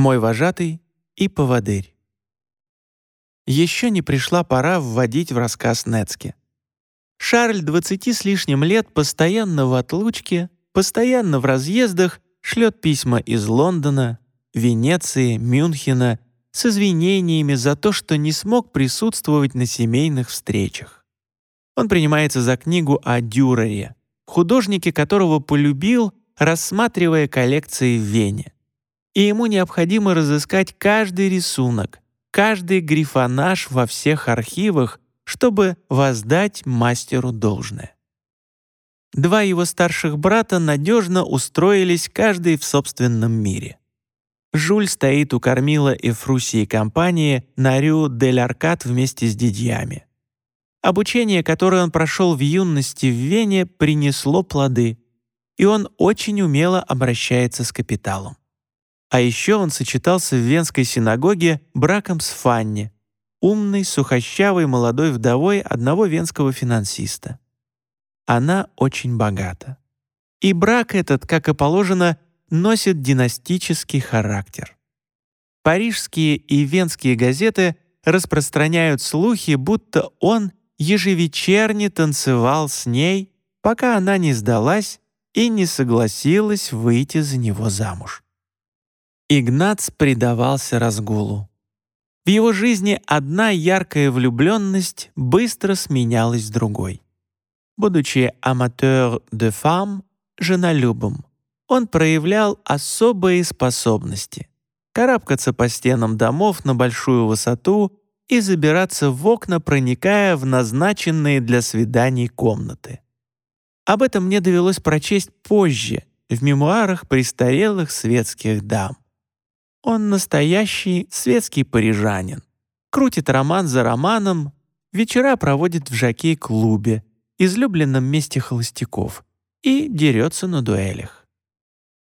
Мой вожатый и поводырь. Еще не пришла пора вводить в рассказ Нецке. Шарль двадцати с лишним лет постоянно в отлучке, постоянно в разъездах, шлет письма из Лондона, Венеции, Мюнхена с извинениями за то, что не смог присутствовать на семейных встречах. Он принимается за книгу о Дюрере, художнике которого полюбил, рассматривая коллекции в Вене. И ему необходимо разыскать каждый рисунок, каждый грифонаж во всех архивах, чтобы воздать мастеру должное. Два его старших брата надежно устроились каждый в собственном мире. Жуль стоит у кормила Эфрусии компании на Рю-дель-Аркад вместе с дядьями. Обучение, которое он прошел в юности в Вене, принесло плоды, и он очень умело обращается с капиталом. А еще он сочетался в Венской синагоге браком с Фанни, умной, сухощавой молодой вдовой одного венского финансиста. Она очень богата. И брак этот, как и положено, носит династический характер. Парижские и венские газеты распространяют слухи, будто он ежевечерне танцевал с ней, пока она не сдалась и не согласилась выйти за него замуж. Игнац предавался разгулу. В его жизни одна яркая влюбленность быстро сменялась другой. Будучи аматер де фам, женолюбом, он проявлял особые способности — карабкаться по стенам домов на большую высоту и забираться в окна, проникая в назначенные для свиданий комнаты. Об этом мне довелось прочесть позже, в мемуарах престарелых светских дам. Он настоящий светский парижанин. Крутит роман за романом, вечера проводит в жокей-клубе, излюбленном месте холостяков, и дерется на дуэлях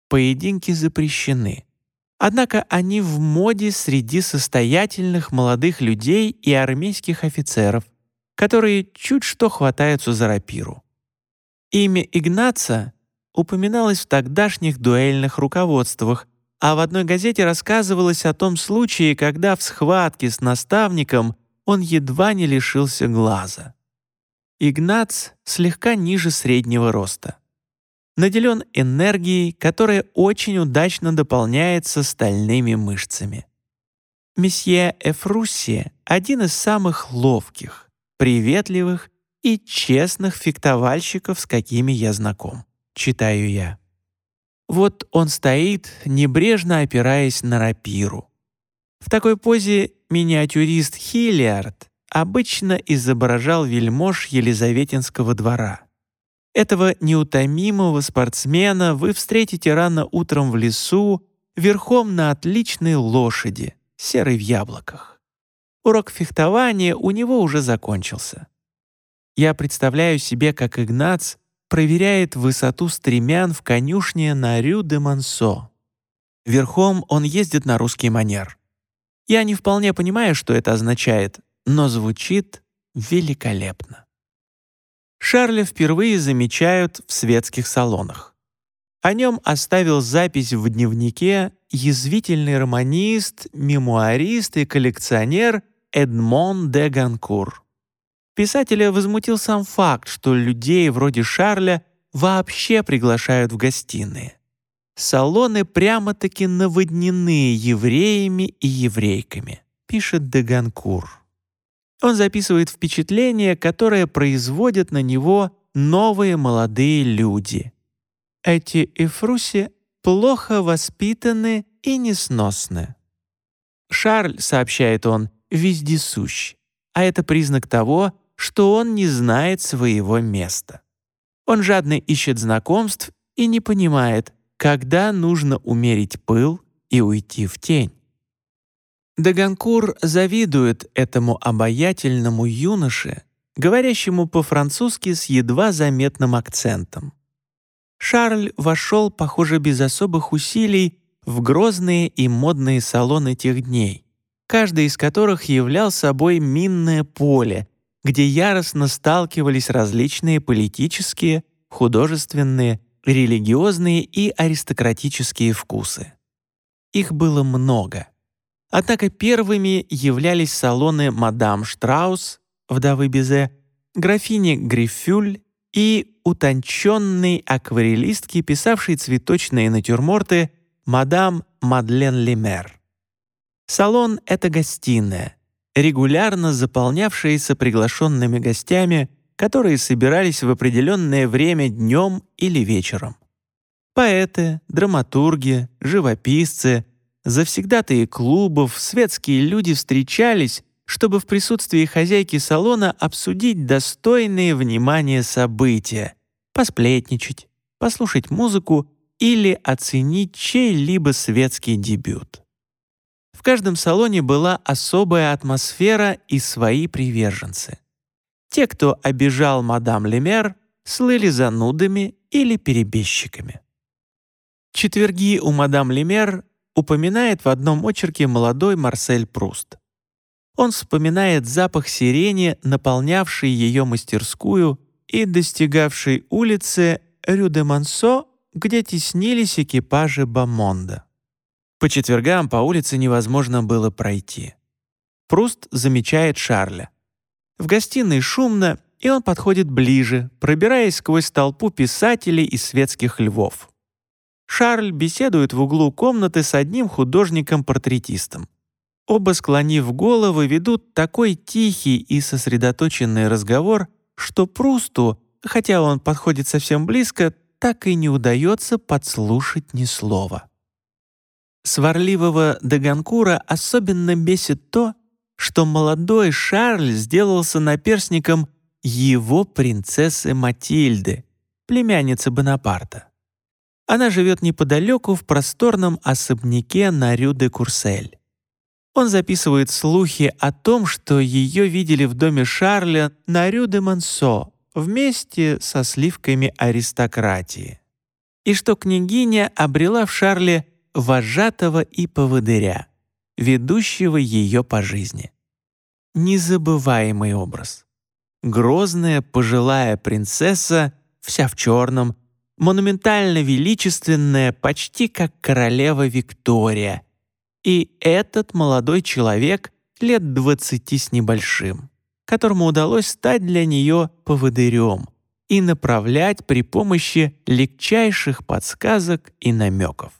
поединки запрещены. Однако они в моде среди состоятельных молодых людей и армейских офицеров, которые чуть что хватаются за рапиру. Имя Игнаца упоминалось в тогдашних дуэльных руководствах, а в одной газете рассказывалось о том случае, когда в схватке с наставником он едва не лишился глаза. Игнац слегка ниже среднего роста наделен энергией, которая очень удачно дополняется стальными мышцами. Месье Эфрусси — один из самых ловких, приветливых и честных фехтовальщиков, с какими я знаком, читаю я. Вот он стоит, небрежно опираясь на рапиру. В такой позе миниатюрист Хиллиард обычно изображал вельмож Елизаветинского двора — этого неутомимого спортсмена вы встретите рано утром в лесу, верхом на отличной лошади, серой в яблоках. Урок фехтования у него уже закончился. Я представляю себе, как Игнац проверяет высоту стремян в конюшне на Рю-де-Мансо. Верхом он ездит на русский манер. Я не вполне понимаю, что это означает, но звучит великолепно. Шарля впервые замечают в светских салонах. О нем оставил запись в дневнике язвительный романист, мемуарист и коллекционер Эдмон де Ганкур. Писателя возмутил сам факт, что людей вроде Шарля вообще приглашают в гостиные. Салоны прямо-таки наводнены евреями и еврейками, пишет Деганкур. Он записывает впечатление, которое производят на него новые молодые люди. Эти эфруси плохо воспитаны и несносны. Шарль, сообщает он, вездесущ, а это признак того, что он не знает своего места. Он жадно ищет знакомств и не понимает, когда нужно умерить пыл и уйти в тень. Даганкур завидует этому обаятельному юноше, говорящему по-французски с едва заметным акцентом. Шарль вошел, похоже, без особых усилий в грозные и модные салоны тех дней, каждый из которых являл собой минное поле, где яростно сталкивались различные политические, художественные, религиозные и аристократические вкусы. их было много. Однако первыми являлись салоны «Мадам Штраус», вдовы Бизе, графини Грифюль и утонченной акварелистки, писавшей цветочные натюрморты мадам Мадлен Лемер. Салон — это гостиная, регулярно заполнявшаяся приглашенными гостями, которые собирались в определенное время днем или вечером. Поэты, драматурги, живописцы, завсегдатые клубов, светские люди встречались, чтобы в присутствии хозяйки салона обсудить достойные внимания события, посплетничать, послушать музыку или оценить чей-либо светский дебют. Каждом салоне была особая атмосфера и свои приверженцы. Те, кто обижал мадам Лемер, слыли занудами или перебежчиками. Четверги у мадам Лемер упоминает в одном очерке молодой Марсель Пруст. Он вспоминает запах сирени, наполнявший ее мастерскую и достигавший улицы Рю-де-Мансо, где теснились экипажи Бамонда. По четвергам по улице невозможно было пройти. Пруст замечает Шарля. В гостиной шумно, и он подходит ближе, пробираясь сквозь толпу писателей и светских львов. Шарль беседует в углу комнаты с одним художником-портретистом. Оба, склонив головы, ведут такой тихий и сосредоточенный разговор, что Прусту, хотя он подходит совсем близко, так и не удается подслушать ни слова. Сварливого Даганкура особенно бесит то, что молодой Шарль сделался наперсником его принцессы Матильды, племянницы Бонапарта. Она живет неподалеку в просторном особняке на Рю-де-Курсель. Он записывает слухи о том, что ее видели в доме Шарля на Рю-де-Мансо вместе со сливками аристократии, и что княгиня обрела в Шарле вожатого и поводыря, ведущего ее по жизни. Незабываемый образ. Грозная пожилая принцесса, вся в черном, монументально величественная, почти как королева Виктория. И этот молодой человек лет двадцати с небольшим, которому удалось стать для нее поводырем и направлять при помощи легчайших подсказок и намеков.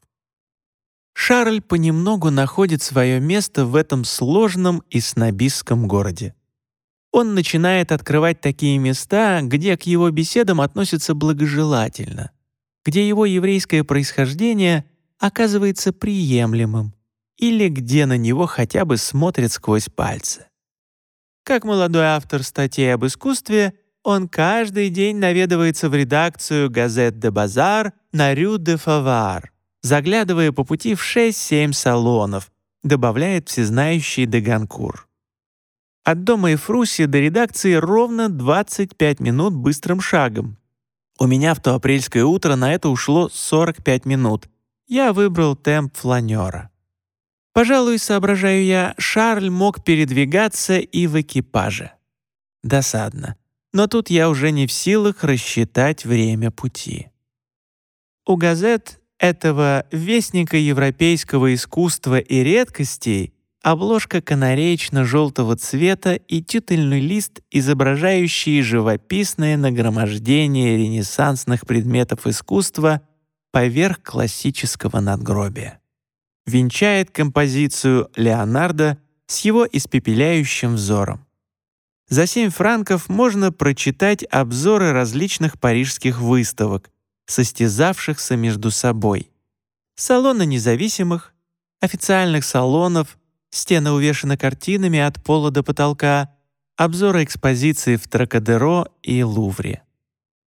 Шарль понемногу находит свое место в этом сложном и снобистском городе. Он начинает открывать такие места, где к его беседам относятся благожелательно, где его еврейское происхождение оказывается приемлемым или где на него хотя бы смотрят сквозь пальцы. Как молодой автор статей об искусстве, он каждый день наведывается в редакцию «Газет де Базар» на Рю де Фавар, заглядывая по пути в 6-7 салонов, добавляет всезнающий Деганкур. От дома Эфруси до редакции ровно 25 минут быстрым шагом. У меня в то апрельское утро на это ушло 45 минут. Я выбрал темп фланера. Пожалуй, соображаю я, Шарль мог передвигаться и в экипаже. Досадно. Но тут я уже не в силах рассчитать время пути. У газет этого вестника европейского искусства и редкостей обложка канареечно-желтого цвета и титульный лист, изображающий живописное нагромождение ренессансных предметов искусства поверх классического надгробия. Венчает композицию Леонардо с его испепеляющим взором. За 7 франков можно прочитать обзоры различных парижских выставок, состязавшихся между собой. Салона независимых, официальных салонов — Стены увешаны картинами от пола до потолка, обзоры экспозиции в Тракадеро и Лувре.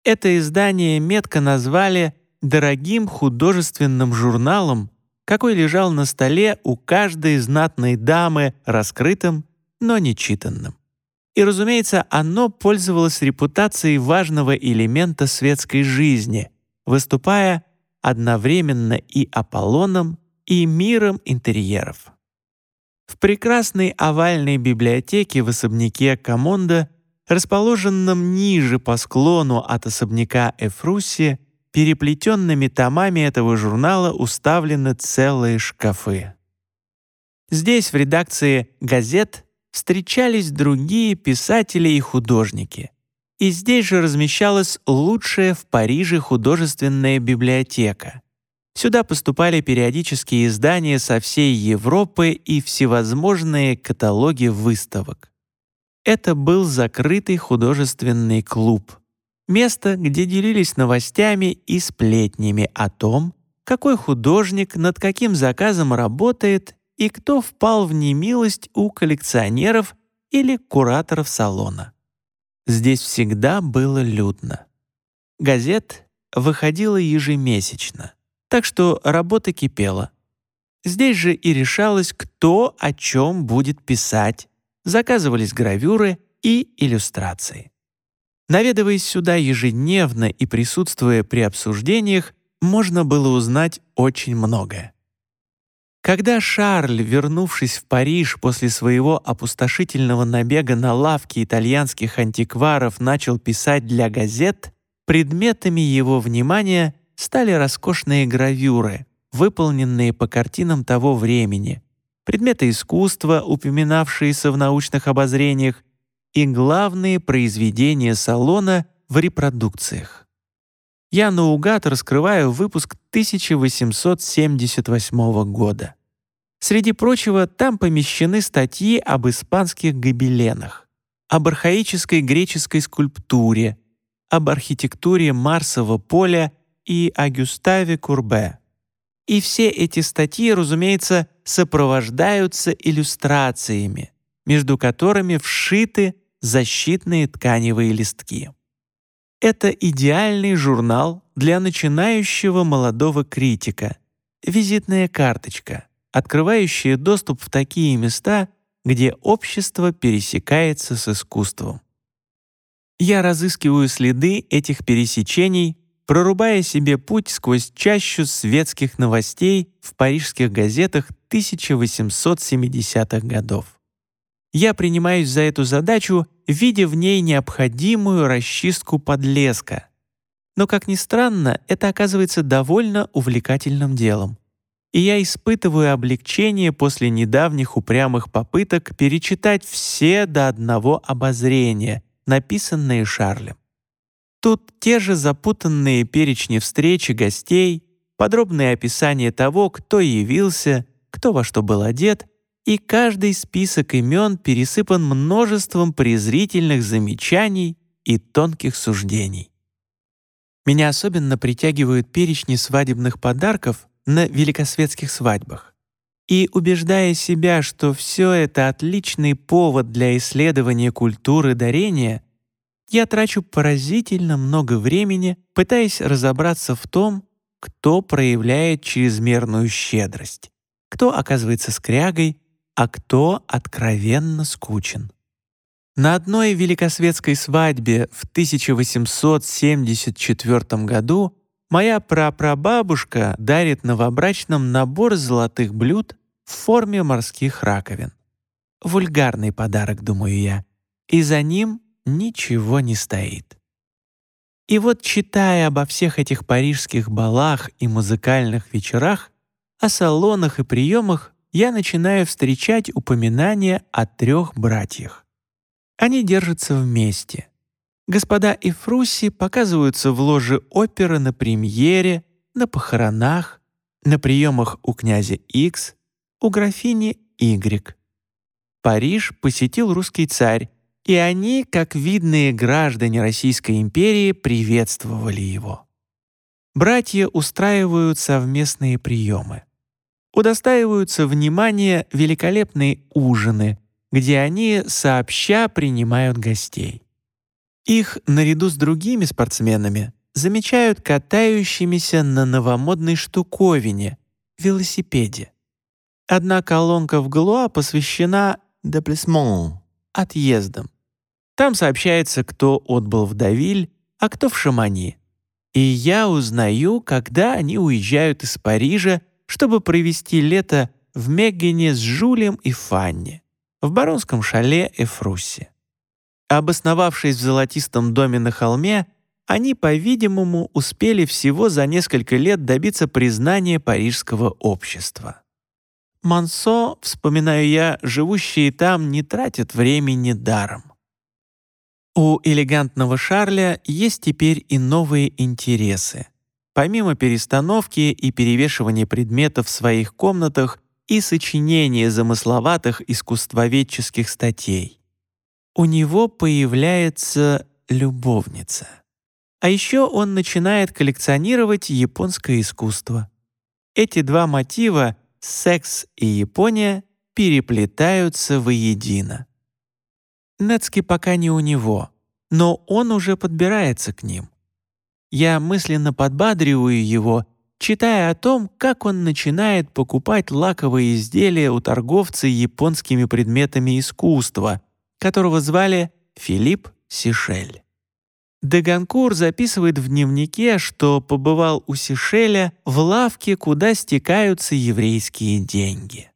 Это издание метко назвали «дорогим художественным журналом», какой лежал на столе у каждой знатной дамы раскрытым, но не читанным. И, разумеется, оно пользовалось репутацией важного элемента светской жизни, выступая одновременно и Аполлоном, и миром интерьеров. В прекрасной овальной библиотеке в особняке Камонда, расположенном ниже по склону от особняка Эфруси, переплетенными томами этого журнала уставлены целые шкафы. Здесь, в редакции газет, встречались другие писатели и художники. И здесь же размещалась лучшая в Париже художественная библиотека. Сюда поступали периодические издания со всей Европы и всевозможные каталоги выставок. Это был закрытый художественный клуб. Место, где делились новостями и сплетнями о том, какой художник над каким заказом работает и кто впал в немилость у коллекционеров или кураторов салона. Здесь всегда было людно. Газет выходила ежемесячно, так что работа кипела. Здесь же и решалось, кто о чем будет писать, заказывались гравюры и иллюстрации. Наведываясь сюда ежедневно и присутствуя при обсуждениях, можно было узнать очень многое. Когда Шарль, вернувшись в Париж после своего опустошительного набега на лавки итальянских антикваров, начал писать для газет, предметами его внимания стали роскошные гравюры, выполненные по картинам того времени, предметы искусства, упоминавшиеся в научных обозрениях, и главные произведения салона в репродукциях. Я наугад раскрываю выпуск 1878 года. Среди прочего, там помещены статьи об испанских гобеленах, об архаической греческой скульптуре, об архитектуре Марсового поля и о Гюставе Курбе. И все эти статьи, разумеется, сопровождаются иллюстрациями, между которыми вшиты защитные тканевые листки. Это идеальный журнал для начинающего молодого критика, визитная карточка, открывающая доступ в такие места, где общество пересекается с искусством. Я разыскиваю следы этих пересечений, прорубая себе путь сквозь чащу светских новостей в парижских газетах 1870-х годов я принимаюсь за эту задачу, видя в ней необходимую расчистку подлеска. Но, как ни странно, это оказывается довольно увлекательным делом. И я испытываю облегчение после недавних упрямых попыток перечитать все до одного обозрения, написанные Шарлем. Тут те же запутанные перечни встречи гостей, подробное описание того, кто явился, кто во что был одет, и каждый список имен пересыпан множеством презрительных замечаний и тонких суждений. Меня особенно притягивают перечни свадебных подарков на великосветских свадьбах. И убеждая себя, что все это отличный повод для исследования культуры дарения, я трачу поразительно много времени, пытаясь разобраться в том, кто проявляет чрезмерную щедрость, кто оказывается скрягой а кто откровенно скучен. На одной великосветской свадьбе в 1874 году моя прапрабабушка дарит новобрачным набор золотых блюд в форме морских раковин. Вульгарный подарок, думаю я, и за ним ничего не стоит. И вот читая обо всех этих парижских балах и музыкальных вечерах, о салонах и приемах, я начинаю встречать упоминания о трех братьях. Они держатся вместе. Господа и Фрусси показываются в ложе оперы на премьере, на похоронах, на приемах у князя X, у графини Y. Париж посетил русский царь, и они, как видные граждане Российской империи, приветствовали его. Братья устраивают совместные приемы удостаиваются внимания великолепные ужины, где они сообща принимают гостей. Их, наряду с другими спортсменами, замечают катающимися на новомодной штуковине — велосипеде. Одна колонка в Галуа посвящена «деплесмон» — отъездам. Там сообщается, кто отбыл в Давиль, а кто в Шамани. И я узнаю, когда они уезжают из Парижа чтобы провести лето в Меггене с Жулем и Фанни, в баронском шале Эфруссе. Обосновавшись в золотистом доме на холме, они, по-видимому, успели всего за несколько лет добиться признания парижского общества. Мансо, вспоминаю я, живущие там не тратят времени даром. У элегантного Шарля есть теперь и новые интересы. Помимо перестановки и перевешивания предметов в своих комнатах и сочинения замысловатых искусствоведческих статей, у него появляется любовница. А еще он начинает коллекционировать японское искусство. Эти два мотива — секс и Япония — переплетаются воедино. Нецки пока не у него, но он уже подбирается к ним. Я мысленно подбадриваю его, читая о том, как он начинает покупать лаковые изделия у торговца японскими предметами искусства, которого звали Филипп Сишель. Деганкур записывает в дневнике, что побывал у Сишеля в лавке, куда стекаются еврейские деньги.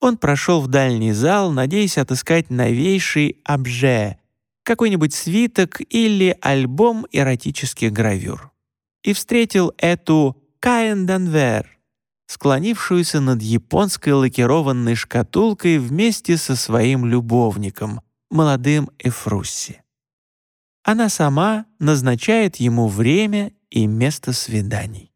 Он прошел в дальний зал, надеясь отыскать новейший обже, какой-нибудь свиток или альбом эротических гравюр. И встретил эту Каэн Данвер, склонившуюся над японской лакированной шкатулкой вместе со своим любовником, молодым Эфрусси она сама назначает ему время и место свиданий.